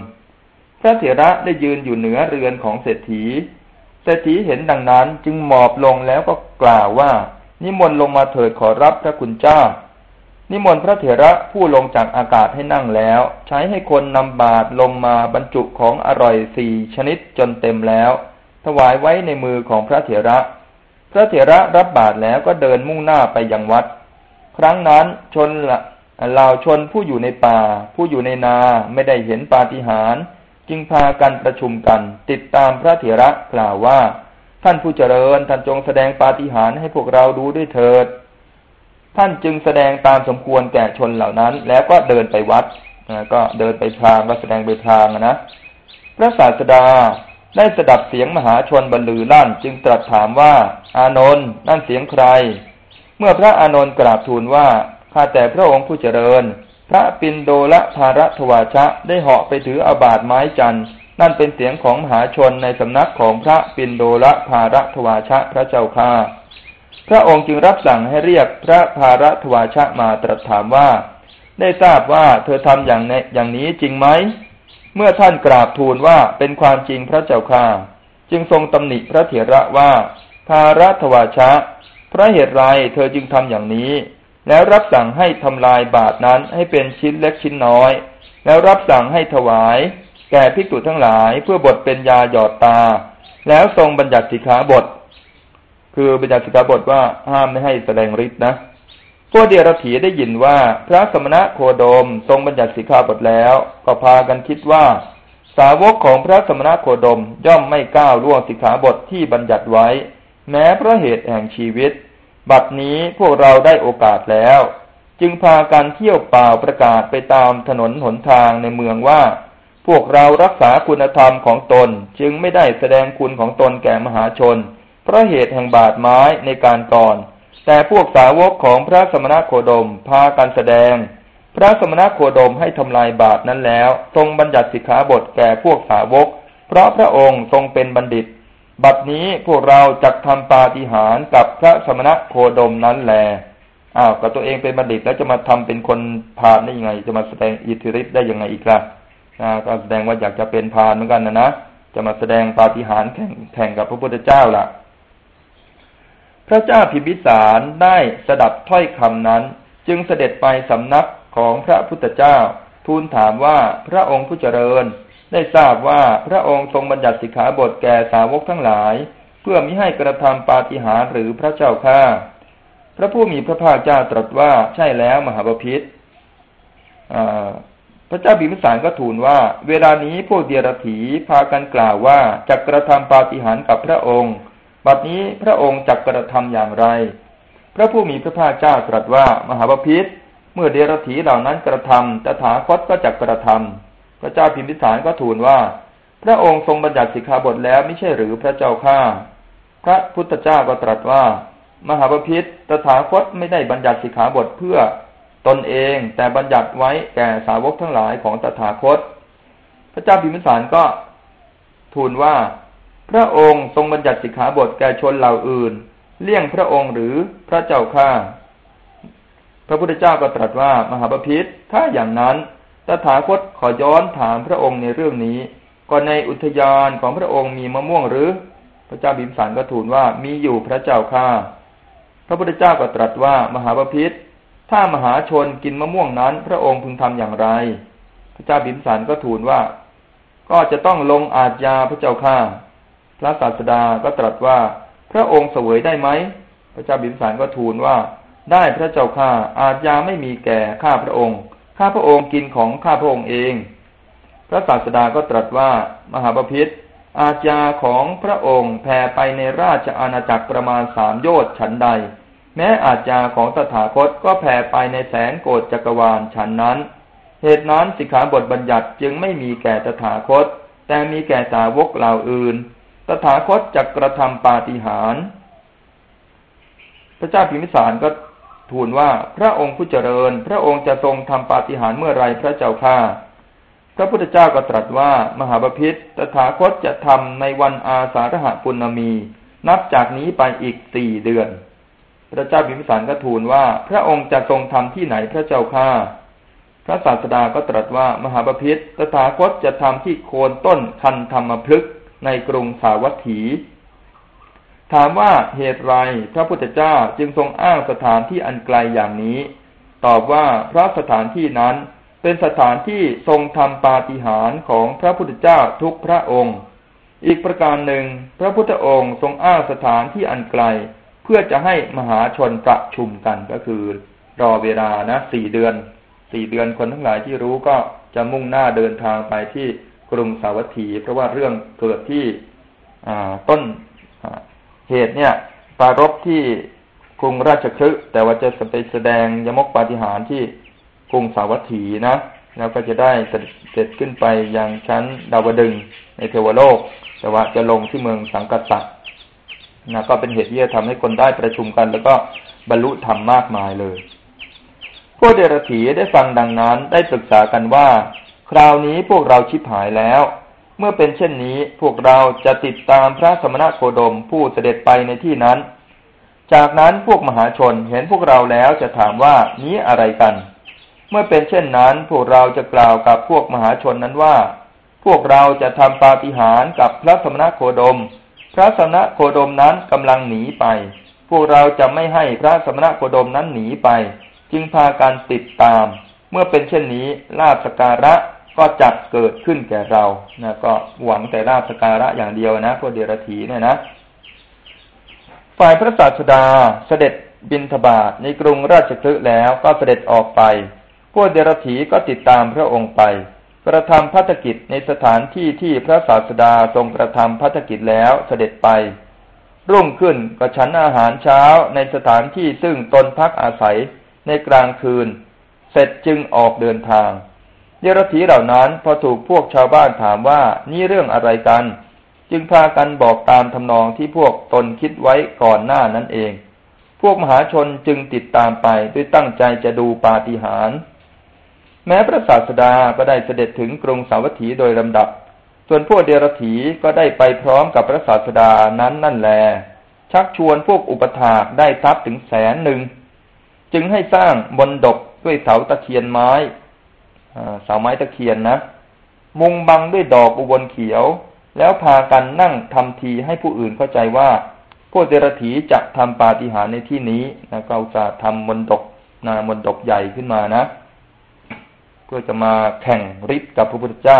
พระเถระได้ยืนอยู่เหนือเรือนของเศรษฐี เศรษฐีเห็นดังนั้นจึงหมอบลงแล้วก็กล่าวว่า นิมนต์ลงมาเถิดขอรับพระคุณเจ้า นิมนต์พระเถระผู้ลงจากอากาศให้นั่งแล้ว ใช้ให้คนนำบาตรลงมาบรรจุของอร่อยสี่ชนิดจนเต็มแล้ว ถวายไว้ในมือของพระเถระ พระเถระรับบาตรแล้วก็เดินมุ่งหน้าไปยังวัด ครั้งนั้นชนละ เหล่าชนผู้อยู่ในป่า ผู้อยู่ในนาไม่ได้เห็นปาฏิหาริย์จึงพากันประชุมกัน ติดตามพระเถระกล่าวว่า ท่านผู้เจริญท่านจงแสดงปาฏิหาริย์ให้พวกเราดูด้วยเถิด ท่านจึงแสดงตามสมควรแก่ชนเหล่านั้น แล้วก็เดินไปวัดก็เดินไปทางก็แสดงไปทางนะพระศาสดาได้สดับเสียงมหาชนบรรลือลั่น จึงตรัสถามว่า อานนท์นั่นเสียงใคร เมื่อพระอานนท์กราบทูลว่า ข้าแต่พระองค์ผู้เจริญ พระปินโดละภารทวาชะได้เหาะไปถืออาบาดไม้จันนั่นเป็นเสียงของมหาชนในสำนักของพระปินโดละภารัตวาชะพระเจ้าค่าพระองค์จึงรับสั่งให้เรียกพระภารัตวาชะมาตรัสถามว่า ได้ทราบว่าเธอทำอย่างในอย่างนี้จริงไหม เมื่อท่านกราบทูลว่าเป็นความจริงพระเจ้าค่าจึงทรงตำหนิพระเถระว่าภารัตวาชะ พระเหตุไรเธอจึงทำอย่างนี้ แล้วรับสั่งให้ทำลายบาทนั้นให้เป็นชิ้นเล็กชิ้นน้อย แล้วรับสั่งให้ถวาย แก่ภิกษุทั้งหลายเพื่อบทเป็นยาหยอดตา แล้วทรงบัญญัติสิกขาบท คือบัญญัติสิกขาบทว่าห้ามไม่ให้แสดงฤทธิ์นะพวกเดียรถีได้ยินว่าพระสมณะโคดมทรงบัญญัติสิกขาบทแล้ว ก็พากันคิดว่า สาวกของพระสมณะโคดมย่อมไม่ก้าวล่วงสิกขาบทที่บัญญัติไว้ แม้เพราะเหตุแห่งชีวิต บัดนี้พวกเราได้โอกาสแล้ว จึงพากันเที่ยวเปล่าประกาศไปตามถนนหนทางในเมืองว่า พวกเรารักษาคุณธรรมของตนจึงไม่ได้แสดงคุณของตนแก่มหาชน เพราะเหตุแห่งบาดไม้ในการก่อน แต่พวกสาวกของพระสมณโคดมพากันแสดง พระสมณโคดมให้ทำลายบาปนั้นแล้ว ทรงบัญญัติสิกขาบทแก่พวกสาวก เพราะพระองค์ทรงเป็นบัณฑิต บัดนี้พวกเราจะทำปาฏิหาริย์กับพระสมณะโคดมนั้นแลอ้าวกับตัวเองเป็นบัณฑิตแล้วจะมาทำเป็นคนพาลได้ยังไง จะมาแสดงอิทธิฤทธิ์ได้ยังไงอีกล่ะนะก็แสดงว่าอยากจะเป็นพาลเหมือนกันนะนะจะมาแสดงปาฏิหาริย์แข่งแข่งกับพระพุทธเจ้าล่ะ พระเจ้าพิมพิสารได้สดับถ้อยคำนั้น จึงเสด็จไปสำนักของพระพุทธเจ้า ทูลถามว่าพระองค์ผู้เจริญ ได้ทราบว่าพระองค์ทรงบัญญัติสิกขาบทแก่สาวกทั้งหลาย เพื่อมิให้กระทำปาฏิหาริย์หรือพระเจ้าข้าพระผู้มีพระภาคเจ้าตรัสว่าใช่แล้วมหาบพิษพระเจ้าบิมสารก็ทูลว่า เวลานี้พวกเดียรถีพากันกล่าวว่าจะกกระทำปาฏิหาริย์กับพระองค์ บัดนี้พระองค์จะกกระทำอย่างไร พระผู้มีพระภาคเจ้าตรัสว่ามหาบพิษเมื่อเดียรถีเหล่านั้นกระทำตถาคตก็จะกกระทำ ระเจ้าพิมพิสารก็ทูลว่า พระองค์ทรงบัญญัติสิกขาบทแล้วไม่ใช่หรือพระเจ้าข้าพระพุทธเจ้าก็ตรัสว่า มหาปพิธตถาคตไม่ได้บัญญัติสิกขาบทเพื่อตนเองแต่บัญญัติไว้แก่สาวกทั้งหลายของตถาคต พระเจ้าพิมพิสารก็ทูลว่า พระองค์ทรงบัญญัติสิกขาบทแก่ชนเหล่าอื่น เลี่ยงพระองค์หรือพระเจ้าข้าพระพุทธเจ้าก็ตรัสว่ามหาปพิธถ้าอย่างนั้น ตถาคตขอย้อนถามพระองค์ในเรื่องนี้ก่อนในอุทยานของพระองค์มีมะม่วงหรือ พระเจ้าบิมสันก็ทูลว่ามีอยู่พระเจ้าข้าพระพุทธเจ้าก็ตรัสว่ามหาปพิธถ้ามหาชนกินมะม่วงนั้น พระองค์พึงทำอย่างไร พระเจ้าบิมสันก็ทูลว่า ก็จะต้องลงอาญยาพระเจ้าข้าพระศาสดาก็ตรัสว่า พระองค์เสวยได้ไหม พระเจ้าบิมสันก็ทูลว่า ได้พระเจ้าข้าอาญยาไม่มีแก่ข้าพระองค์ ข้าพระองค์กินของข้าพระองค์เอง พระศาสดาก็ตรัสว่ามหาปพิธอาญาของพระองค์แผ่ไปในราชอาณาจักรประมาณสามโยชน์ฉันใด แม้อาญาของตถาคตก็แผ่ไปในแสนโกดจักรวาลฉันนั้น เหตุนั้นสิกขาบทบัญญัติจึงไม่มีแก่ตถาคต แต่มีแก่สาวกเหล่าอื่น ตถาคตจะกระทำปาฏิหาริย์พระเจ้าพิมิสารก็ ทูลว่าพระองค์ผู้เจริญ พระองค์จะทรงทำปาฏิหาริย์เมื่อไรพระเจ้าข้าพระพุทธเจ้าก็ตรัสว่ามหาบพิษตถาคตจะทำในวันอาสาฬหปุณมี นับจากนี้ไปอีกสี่เดือน พระเจ้าบิมสันก็ทูลว่า พระองค์จะทรงทำที่ไหนพระเจ้าข้าพระศาสดาก็ตรัสว่ามหาบพิษตถาคตจะทำที่โคนต้นคันธรรมพฤกในกรุงสาวัตถี ถามว่าเหตุไรพระพุทธเจ้าจึงทรงอ้างสถานที่อันไกลอย่างนี้ ตอบว่าเพราะสถานที่นั้นเป็นสถานที่ทรงทำปาฏิหาริย์ของพระพุทธเจ้าทุกพระองค์ อีกประการหนึ่ง พระพุทธองค์ทรงอ้างสถานที่อันไกล เพื่อจะให้มหาชนประชุมกันก็คือ รอเวลานะสี่เดือนสี่เดือนคนทั้งหลายที่รู้ก็จะมุ่งหน้าเดินทางไปที่กรุงสาวัตถี เพราะว่าเรื่องเกิดที่ต้น เหตุเนี่ย ปารบที่กรุงราชคฤห์แต่ว่าจะไปแสดงยมกปาฏิหารที่กรุงสาวัตถีนะแล้วก็จะได้เสร็จขึ้นไปยังชั้นดาวดึงในเทวโลก แต่ว่าจะลงที่เมืองสังกัสสะนะก็เป็นเหตุที่จะทำให้คนได้ประชุมกัน แล้วก็บรรลุธรรมมากมายเลย พวกเดรัจฉีได้ฟังดังนั้นได้ปรึกษากันว่า คราวนี้พวกเราชิบหายแล้ว เมื่อเป็นเช่นนี้พวกเราจะติดตามพระสมณโคดมผู้เสด็จไปในที่นั้น จากนั้นพวกมหาชนเห็นพวกเราแล้วจะถามว่านี้อะไรกัน เมื่อเป็นเช่นนั้นพวกเราจะกล่าวกับพวกมหาชนนั้นว่า พวกเราจะทำปาฏิหาริย์กับพระสมณโคดม พระสมณโคดมนั้นกำลังหนีไป พวกเราจะไม่ให้พระสมณโคดมนั้นหนีไป จึงพากันติดตาม เมื่อเป็นเช่นนี้ลาบสการะ ก็จักเกิดขึ้นแก่เรานะก็หวังแต่ราชการะอย่างเดียวนะพวกเดรัจฉีเนี่ยนะ ฝ่ายพระศาสดาเสด็จบินทบาทในกรุงราชคลึแล้วก็เสด็จออกไป พวกเดรัจฉีก็ติดตามพระองค์ไป กระทำพัฒกิจในสถานที่ที่พระศาสดาทรงกระทำพัฒกิจแล้วเสด็จไป รุ่งขึ้นก็ฉันอาหารเช้าในสถานที่ซึ่งตนพักอาศัยในกลางคืน เสร็จจึงออกเดินทาง เดรัจฉีเหล่านั้นพอถูกพวกชาวบ้านถามว่านี่เรื่องอะไรกัน จึงพากันบอกตามทำนองที่พวกตนคิดไว้ก่อนหน้านั้นเอง พวกมหาชนจึงติดตามไปด้วยตั้งใจจะดูปาฏิหาริย์แม้พระศาสดาก็ได้เสด็จถึงกรุงสาวัตถีโดยลำดับ ส่วนพวกเดรัจฉีก็ได้ไปพร้อมกับพระศาสดานั้นนั่นแล ชักชวนพวกอุปถากได้ทรัพย์ถึงแสนหนึ่ง จึงให้สร้างบนดกด้วยเสาตะเคียนไม้ เสาไม้ตะเคียนนะ มุงบังด้วยดอกอุบลเขียว แล้วพากันนั่งทำทีให้ผู้อื่นเข้าใจว่าพวกเดรถีจะทำปาฏิหาริย์ในที่นี้นะก็จะทำมนดกนามนดกใหญ่ขึ้นมานะ เพื่อจะมาแข่งฤทธิ์กับพระพุทธเจ้า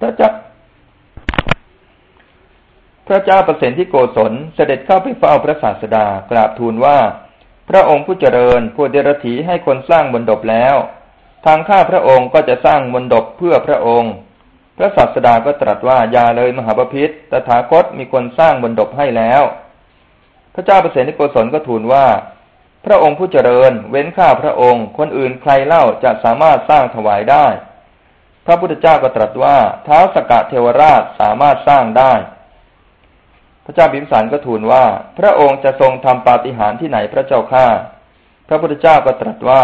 พระเจ้าพระเจ้าประสิทธิโกศลเสด็จเข้าไปเฝ้าพระศาสดากราบทูลว่า พระองค์ผู้เจริญผู้เดรถีให้คนสร้างบนดบแล้ว ทางข้าพระองค์ก็จะสร้างบนดบเพื่อพระองค์ พระศาสดาก็ตรัสว่าอย่าเลยมหาปพิธตถาคตมีคนสร้างบนดบให้แล้ว พระเจ้าเปรตนิโกศลก็ทูลว่า พระองค์ผู้เจริญ เว้นข้าพระองค์ คนอื่นใครเล่าจะสามารถสร้างถวายได้ พระพุทธเจ้าก็ตรัสว่าเท้าสกะเทวราชสามารถสร้างได้ ระเจ้าบิมสารก็ทูลว่า พระองค์จะทรงทำปาฏิหาริย์ที่ไหนพระเจ้าข้าพระพุทธเจ้าก็ตรัสว่า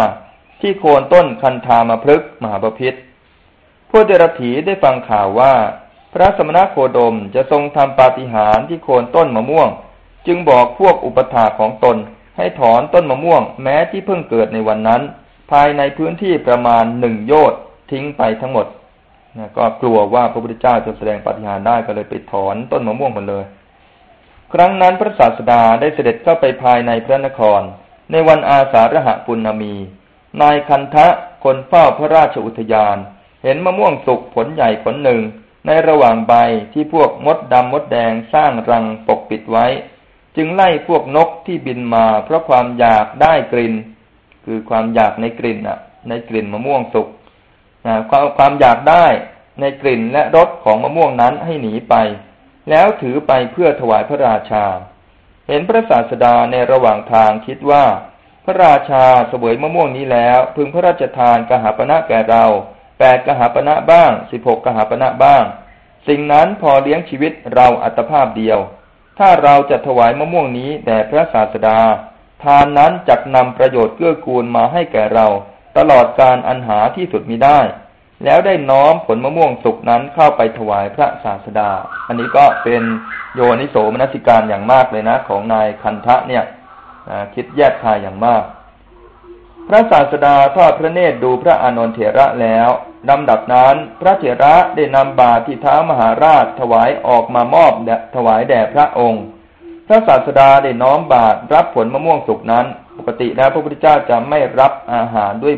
ที่โคนต้นคันธามาพฤกมหาบพิษพวกเดรัจฉีได้ฟังข่าวว่า พระสมณโคดมจะทรงทำปาฏิหาริย์ที่โคนต้นมะม่วง จึงบอกพวกอุปถาของตนให้ถอนต้นมะม่วงแม้ที่เพิ่งเกิดในวันนั้น ภายในพื้นที่ประมาณหนึ่งโยชน์ทิ้งไปทั้งหมดนะก็กลัวว่าพระพุทธเจ้าจะแสดงปาฏิหาริย์ได้ก็เลยไปถอนต้นมะม่วงหมดเลย ครั้งนั้นพระศาสดาได้เสด็จเข้าไปภายในพระนคร ในวันอาสาฬหปุณณมี นายคันทะคนเฝ้าพระราชอุทยาน เห็นมะม่วงสุกผลใหญ่ผลหนึ่ง ในระหว่างใบที่พวกมดดำมดแดงสร้างรังปกปิดไว้ จึงไล่พวกนกที่บินมาเพราะความอยากได้กลิ่น คือความอยากในกลิ่นอะ ในกลิ่นมะม่วงสุกความความอยากได้ในกลิ่นและรสของมะม่วงนั้นให้หนีไป แล้วถือไปเพื่อถวายพระราชา เห็นพระศาสดาในระหว่างทางคิดว่า พระราชาเสวยมะม่วงนี้แล้ว พึงพระราชทานกหาปณะแก่เราแปดกหาปณะบ้างสิบหกกหาปณะบ้าง สิ่งนั้นพอเลี้ยงชีวิตเราอัตภาพเดียว ถ้าเราจะถวายมะม่วงนี้แด่พระศาสดา ทานนั้นจักนำประโยชน์เกื้อกูลมาให้แก่เรา ตลอดการอันหาที่สุดมีได้ แล้วได้น้อมผลมะม่วงสุกนั้นเข้าไปถวายพระศาสดา อันนี้ก็เป็นโยนิโสมนสิการอย่างมากเลยนะ ของนายคันทะเนี่ยคิดแยกทายอย่างมาก พระศาสดาทอดพระเนตรดูพระอานนทเถระแล้วลำดับนั้น พระเถระได้นำบาตรที่เท้ามหาราชถวายออกมามอบถวายแด่พระองค์ พระศาสดาได้น้อมบาตรรับผลมะม่วงสุกนั้น ปกติแล้วพระพุทธเจ้าจะไม่รับอาหารด้วย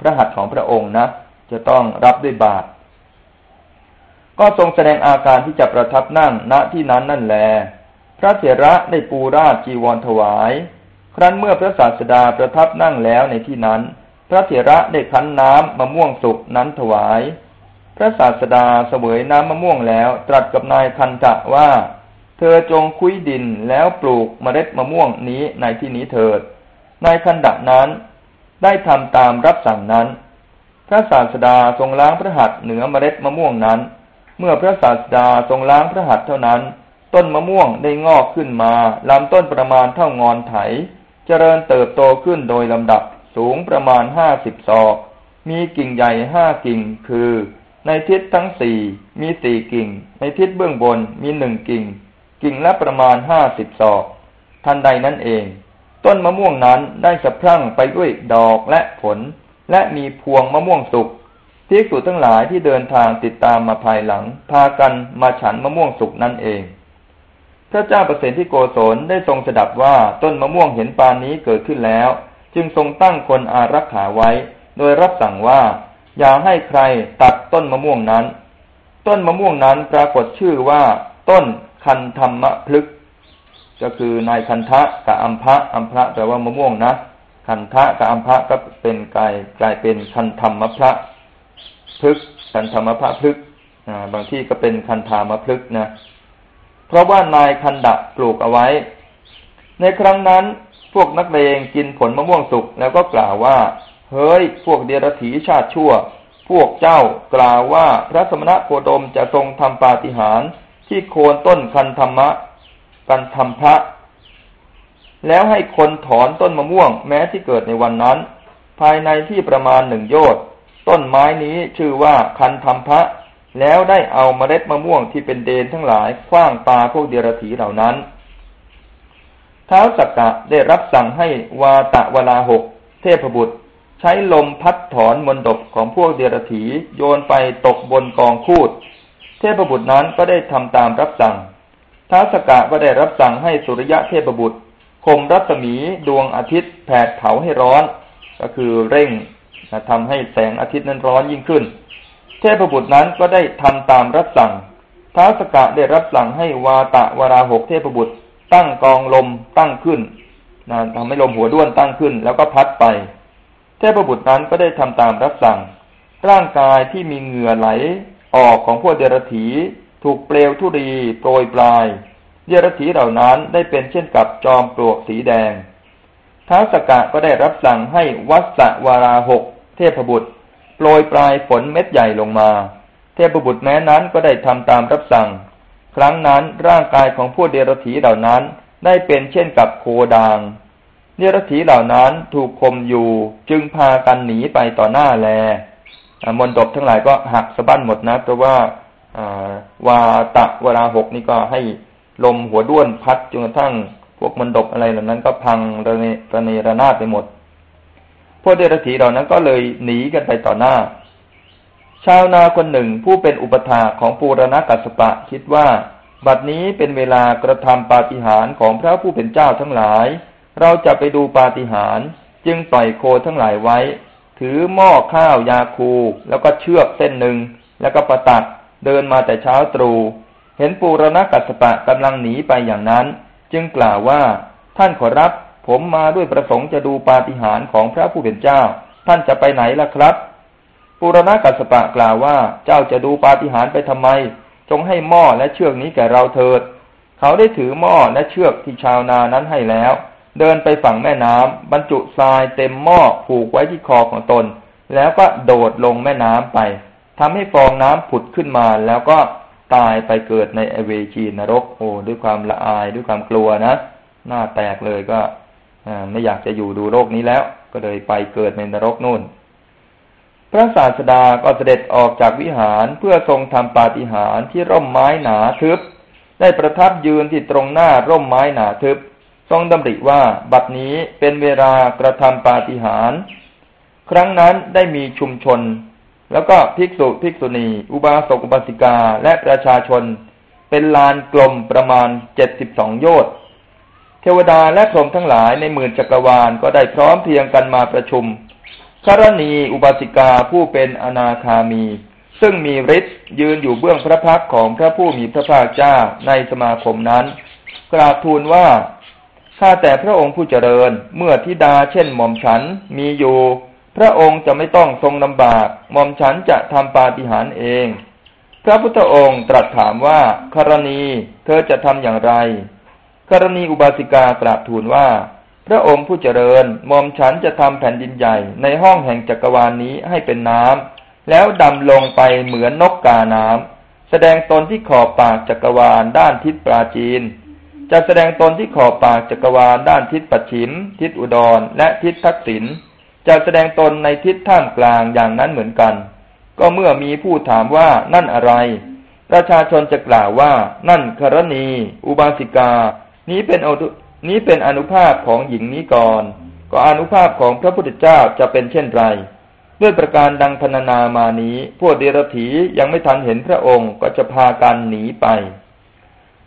พระหัตถ์ของพระองค์นะ จะต้องรับด้วยบาตรก็ทรงแสดงอาการที่จะประทับนั่งณที่นั้นนั่นแล พระเถระได้ปูราชจีวรถวาย ครั้นเมื่อพระศาสดาประทับนั่งแล้วในที่นั้น พระเถระได้คั้นน้ำมะม่วงสุกนั้นถวาย พระศาสดาเสวยน้ำมะม่วงแล้วตรัสกับนายคันจะว่า เธอจงคุยดินแล้วปลูกเมล็ดมะม่วงนี้ในที่นี้เถิด นายคันดะนั้นได้ทำตามรับสั่งนั้น พระศาสดาทรงล้างพระหัตถ์เหนือเมล็ดมะม่วงนั้น เมื่อพระศาสดาทรงล้างพระหัตถ์เท่านั้น ต้นมะม่วงได้งอกขึ้นมาลำต้นประมาณเท่างอนไถ เจริญเติบโตขึ้นโดยลำดับสูงประมาณห้าสิบศอก มีกิ่งใหญ่ห้ากิ่งคือ ในทิศทั้งสี่มีสี่กิ่ง ในทิศเบื้องบนมีหนึ่งกิ่ง กิ่งละประมาณห้าสิบศอก ทันใดนั้นเอง ต้นมะม่วงนั้นได้สะพรั่งไปด้วยดอกและผล และมีพวงมะม่วงสุกภิกษุทั้งหลายที่เดินทางติดตามมาภายหลัง พากันมาฉันมะม่วงสุกนั่นเอง พระเจ้าประสิทธิโกศลได้ทรงสดับว่าต้นมะม่วงเห็นปานนี้เกิดขึ้นแล้ว จึงทรงตั้งคนอารักขาไว้ โดยรับสั่งว่า อย่าให้ใครตัดต้นมะม่วงนั้น ต้นมะม่วงนั้นปรากฏชื่อว่า ต้นคันธรรมพลึก ก็คือนายคันทะกับอัมพะอัมพะแปลว่ามะม่วงนะ คันทะกับอัมพะก็เป็นกลายกลายเป็นคันธรรมะพระพึกคันธรรมพระพึกบางที่ก็เป็นคันธามพลึกนะ เพราะว่านายคันดะปลูกเอาไว้ ในครั้งนั้นพวกนักเลงกินผลมะม่วงสุกแล้วก็กล่าวว่า เฮ้ย พวกเดรัจฉีชาติชั่ว พวกเจ้ากล่าวว่าพระสมณะโคดมจะทรงทำปาฏิหาริย์ที่โคนต้นคันธรรมะกันธรรมพระ แล้วให้คนถอนต้นมะม่วงแม้ที่เกิดในวันนั้น ภายในที่ประมาณหนึ่งโยชน์ต้นไม้นี้ชื่อว่าคันธรรมพระแล้วได้เอาเมล็ดมะม่วงที่เป็นเดนทั้งหลายคว้างตาพวกเดรัจฉีเหล่านั้นท้าวสักกะได้รับสั่งให้วาตะเวลาหก เทพบุตร ใช้ลมพัดถอนมนดบของพวกเดรถีโยนไปตกบนกองคูด เทพบุตรนั้นก็ได้ทำตามรับสั่งท้าวสกะก็ได้รับสั่งให้สุริยะเทพบุตร คมรัศมีดวงอาทิตย์แผดเผาให้ร้อน ก็คือเร่งทำให้แสงอาทิตย์นั้นร้อนยิ่งขึ้น เทพบุตรนั้นก็ได้ทำตามรับสั่งท้าวสกะได้รับสั่งให้วาตะวราหกเทพบุตร ตั้งกองลมตั้งขึ้นนะทำให้ลมหัวด้วนตั้งขึ้น แล้วก็พัดไป เทพบุตรนั้นก็ได้ทำตามรับสั่ง ร่างกายที่มีเหงื่อไหลออกของพวกเดรัจฉีถูกเปลวทุรีโปรยปลาย เดรัจฉีเหล่านั้นได้เป็นเช่นกับจอมปลวกสีแดงท้าสกะก็ได้รับสั่งให้วัสวาราหกเทพบุตรโปรยปลายฝนเม็ดใหญ่ลงมา เทพบุตรแม้นั้นก็ได้ทำตามรับสั่ง ครั้งนั้นร่างกายของผู้เดรัจฉีเหล่านั้นได้เป็นเช่นกับโคดางเดรัจฉีเหล่านั้นถูกคมอยู่จึงพากันหนีไปต่อหน้าแลมนตบทั้งหลายก็หักสะบั้นหมดนะเพราะว่าวาตะเวลาหกนี่ก็ให้ ลมหัวด้วนพัดจนกระทั่งพวกมันดบอะไรเหล่านั้นก็พังระเนระเนระนาดไปหมด พวกเดรัจฉีเหล่านั้นก็เลยหนีกันไปต่อหน้า ชาวนาคนหนึ่งผู้เป็นอุปถาของปูรณกัสปะคิดว่า บัดนี้เป็นเวลากระทำปาฏิหาริย์ของพระผู้เป็นเจ้าทั้งหลาย เราจะไปดูปาฏิหาริย์จึงปล่อยโคทั้งหลายไว้ ถือหม้อข้าวยาคู แล้วก็เชือกเส้นหนึ่งแล้วก็ประตักเดินมาแต่เช้าตรู่ เห็นปูรณกัสปะกำลังหนีไปอย่างนั้น จึงกล่าวว่า ท่านขอรับ ผมมาด้วยประสงค์จะดูปาฏิหาริย์ของพระผู้เป็นเจ้า ท่านจะไปไหนล่ะครับปุรณกัสปะกล่าวว่าเจ้าจะดูปาฏิหาริย์ไปทำไม จงให้หม้อและเชือกนี้แก่เราเถิด เขาได้ถือหม้อและเชือกที่ชาวนานั้นให้แล้ว เดินไปฝั่งแม่น้ำบรรจุทรายเต็มหม้อผูกไว้ที่คอของตน แล้วก็โดดลงแม่น้ำไปทำให้ฟองน้ำผุดขึ้นมาแล้วก็ ตายไปเกิดในอเวจีนรกโอ้ด้วยความละอายด้วยความกลัวนะหน้าแตกเลยก็ไม่อยากจะอยู่ดูโลกนี้แล้ว ก็เลยไปเกิดในนรกนู่น พระศาสดาก็เสด็จออกจากวิหารเพื่อทรงทำปาฏิหาริย์ที่ร่มไม้หนาทึบ ได้ประทับยืนที่ตรงหน้าร่มไม้หนาทึบ ทรงดำริว่าบัดนี้เป็นเวลากระทำปาฏิหาริย์ครั้งนั้นได้มีชุมชน แล้วก็ภิกษุภิกษุณี อุบาสกอุบาสิกาและประชาชน เป็นลานกลมประมาณเจ็ดสิบสองโยชน์เทวดาและพรหมทั้งหลายในหมื่นจักรวาลก็ได้พร้อมเพียงกันมาประชุมคารณีอุบาสิกาผู้เป็นอนาคามี ซึ่งมีฤทธิ์ยืนอยู่เบื้องพระพักของพระผู้มีพระภาคเจ้าในสมาคมนั้น กราบทูลว่าข้าแต่พระองค์ผู้เจริญเมื่อทิดาเช่นหม่อมฉันมีอยู่ พระองค์จะไม่ต้องทรงลำบากหม่อมฉันจะทำปาฏิหาริย์เอง พระพุทธองค์ตรัสถามว่าคารณีเธอจะทำอย่างไรกรณีอุบาสิกากราบทูลว่า พระองค์ผู้เจริญมอมฉันจะทำแผ่นดินใหญ่ในห้องแห่งจักรวาลนนี้ให้เป็นน้ำแล้วดำลงไปเหมือนนกกาน้ำแสดงตนที่ขอบปากจักรวาลด้านทิศปราจีน จะแสดงตนที่ขอบปากจักรวาลด้านทิศปัจฉิม ทิศอุดร และทิศทักษิณ จะแสดงตนในทิศท่ามกลางอย่างนั้นเหมือนกัน ก็เมื่อมีผู้ถามว่านั่นอะไร ประชาชนจะกล่าวว่า นั่นครณี อุบาสิกา นี้เป็นนี้เป็นอนุภาพของหญิงนี้ก่อน ก็อนุภาพของพระพุทธเจ้าจะเป็นเช่นไร ด้วยประการดังพรรณนามานี้ พวกเดรถียังไม่ทันเห็นพระองค์ก็จะพากันหนีไป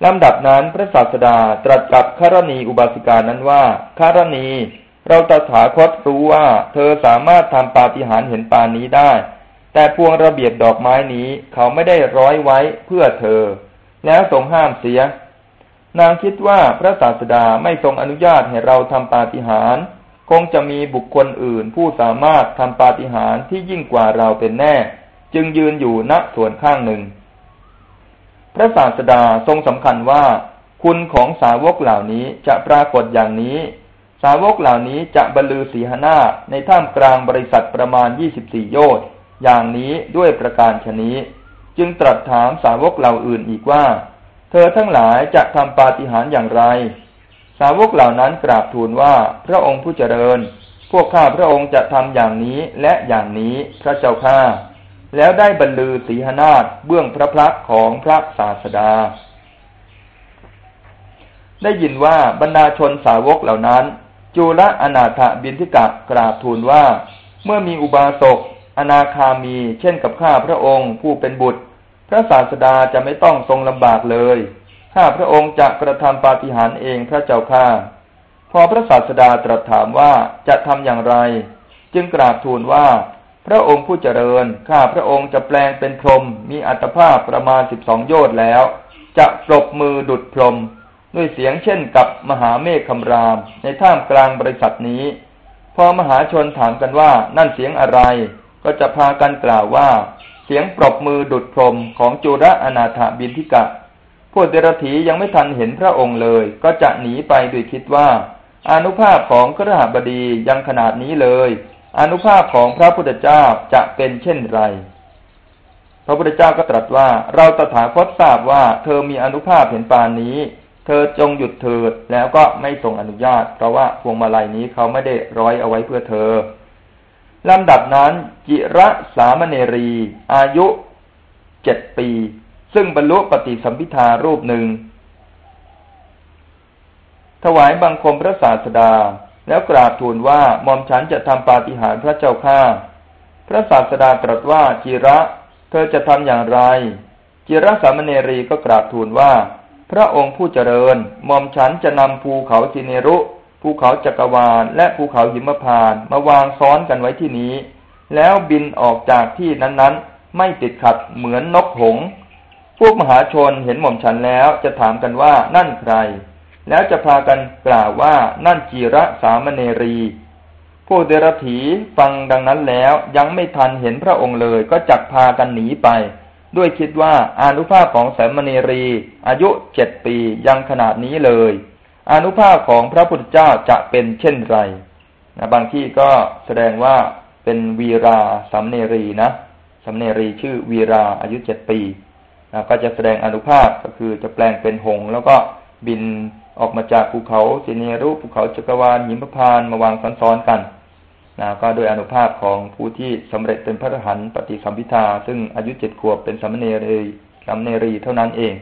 ลำดับนั้นพระศาสดาตรัสกับคารณีอุบาสิกานั้นว่าคารณี เราตถาคตรู้ว่าเธอสามารถทำปาฏิหาริย์เห็นปานนี้ได้ แต่พวงระเบียบดอกไม้นี้เขาไม่ได้ร้อยไว้เพื่อเธอ แล้วทรงห้ามเสีย นางคิดว่าพระศาสดาไม่ทรงอนุญาตให้เราทำปาฏิหาริย์คงจะมีบุคคลอื่นผู้สามารถทำปาฏิหาริย์ที่ยิ่งกว่าเราเป็นแน่ จึงยืนอยู่ณส่วนข้างหนึ่ง พระศาสดาทรงสำคัญว่า คุณของสาวกเหล่านี้จะปรากฏอย่างนี้ สาวกเหล่านี้จะบรรลือสีหนาในท่ามกลางบริษัทประมาณยี่สิบสี่โยชน์อย่างนี้ด้วยประการชนี้ จึงตรัสถามสาวกเหล่าอื่นอีกว่า เธอทั้งหลายจะทำปาฏิหาริย์อย่างไร สาวกเหล่านั้นกราบทูลว่าพระองค์ผู้เจริญ พวกข้าพระองค์จะทำอย่างนี้และอย่างนี้พระเจ้าข้าแล้วได้บรรลือสีหนาฏเบื้องพระพักของพระศาสดา ได้ยินว่าบรรดาชนสาวกเหล่านั้น จูละอนาถบินทิกะกราบทูลว่า เมื่อมีอุบาสกอนาคามีเช่นกับข้าพระองค์ผู้เป็นบุตร พระศาสดาจะไม่ต้องทรงลำบากเลยข้าพระองค์จะกระทำปาฏิหาริย์เองพระเจ้าข้าพอพระศาสดาตรัสถามว่าจะทำอย่างไร จึงกราบทูลว่า พระองค์ผู้เจริญ ข้าพระองค์จะแปลงเป็นพรหมมีอัตภาพประมาณสิบสองโยชน์แล้ว จะปรบมือดุดพรหม ด้วยเสียงเช่นกับมหาเมฆคำราม ในท่ามกลางบริษัทนี้ พอมหาชนถามกันว่านั่นเสียงอะไร ก็จะพากันกล่าวว่า เสียงปรบมือดุดพรมของจุระอนาถบินทิกะพวกเดรถียังไม่ทันเห็นพระองค์เลย ก็จะหนีไปด้วยคิดว่า อนุภาพของกระหบดียังขนาดนี้เลย อนุภาพของพระพุทธเจ้าจะเป็นเช่นไร พระพุทธเจ้าก็ตรัสว่า เราตถาคตทราบว่าเธอมีอนุภาพเห็นปานนี้ เธอจงหยุดเถิดแล้วก็ไม่ทรงอนุญาต เพราะว่าพวงมาลัยนี้เขาไม่ได้ร้อยเอาไว้เพื่อเธอลำดับนั้น จิระสามเณรี อายุเจ็ดปี ซึ่งบรรลุปฏิสัมพิทารูปหนึ่ง ถวายบังคมพระศาสดา แล้วกราบทูลว่าหม่อมฉันจะทำปาฏิหาริย์พระเจ้าข้าพระศาสดาตรัสว่าจิระ เธอจะทำอย่างไร จิระสามเณรีก็กราบทูลว่า พระองค์ผู้เจริญหม่อมฉันจะนำภูเขาสิเนรุ ภูเขาจักรวาล และภูเขาหิมพานมาวางซ้อนกันไว้ที่นี้ แล้วบินออกจากที่นั้นๆ ไม่ติดขัดเหมือนนกหง พวกมหาชนเห็นหม่อมฉันแล้วจะถามกันว่านั่นใคร แล้วจะพากันกล่าวว่านั่นจีระสามเณรีผู้เดรถีฟังดังนั้นแล้วยังไม่ทันเห็นพระองค์เลยก็จักพากันหนีไป ด้วยคิดว่าอนุภาพของสามเณรี อายุเจ็ดปียังขนาดนี้เลย อนุภาพของพระพุทธเจ้าจะเป็นเช่นไรนะบางที่ก็แสดงว่าเป็นวีราสามเณรีนะสามเณรีชื่อวีราอายุเจ็ดปีนะก็จะแสดงอนุภาพก็คือจะแปลงเป็นหง แล้วก็บินออกมาจากภูเขาสิเนรุภูเขาจักรวาลหิมพานมาวางซ้อนๆกัน นะก็โดยอนุภาพของผู้ที่สำเร็จเป็นพระอรหันต์ปฏิสัมพิทาซึ่งอายุเจ็ดขวบเป็นสามเณรีสามเณรีเท่านั้นเอง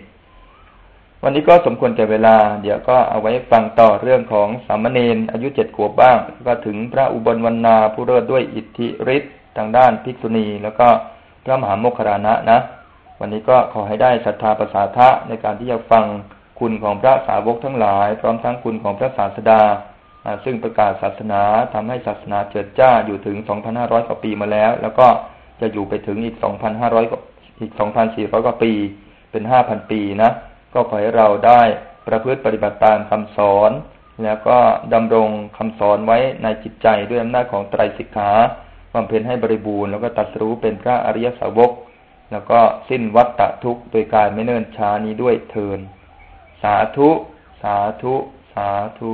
วันนี้ก็สมควรแก่เวลา เดี๋ยวก็เอาไว้ฟังต่อเรื่องของสามเณรอายุเจ็ดขวบบ้าง ก็ถึงพระอุบลวรรณาผู้เลิศด้วยอิทธิฤทธิ์ทางด้านภิกษุณี แล้วก็พระมหาโมคคารณะนะ วันนี้ก็ขอให้ได้ศรัทธาประสาทะในการที่จะฟังคุณของพระสาวกทั้งหลาย พร้อมทั้งคุณของพระศาสดา ซึ่งประกาศศาสนาทำให้ศาสนาเจิดจ้าอยู่ถึง 2,500 กว่าปีมาแล้ว แล้วก็จะอยู่ไปถึงอีก 2,500กว่าอีก 2,400 กว่าปีเป็น 5,000 ปีนะ ก็ขอให้เราได้ประพฤติปฏิบัติตามคำสอน แล้วก็ดำรงคำสอนไว้ในจิตใจด้วยอำนาจของไตรสิกขาบำเพ็ญให้บริบูรณ์แล้วก็ตัดสู้เป็นพระอริยสาวก แล้วก็สิ้นวัฏฏะทุกข์โดยการไม่เนิ่นช้านี้ด้วยเทิน สาธุ สาธุ สาธุ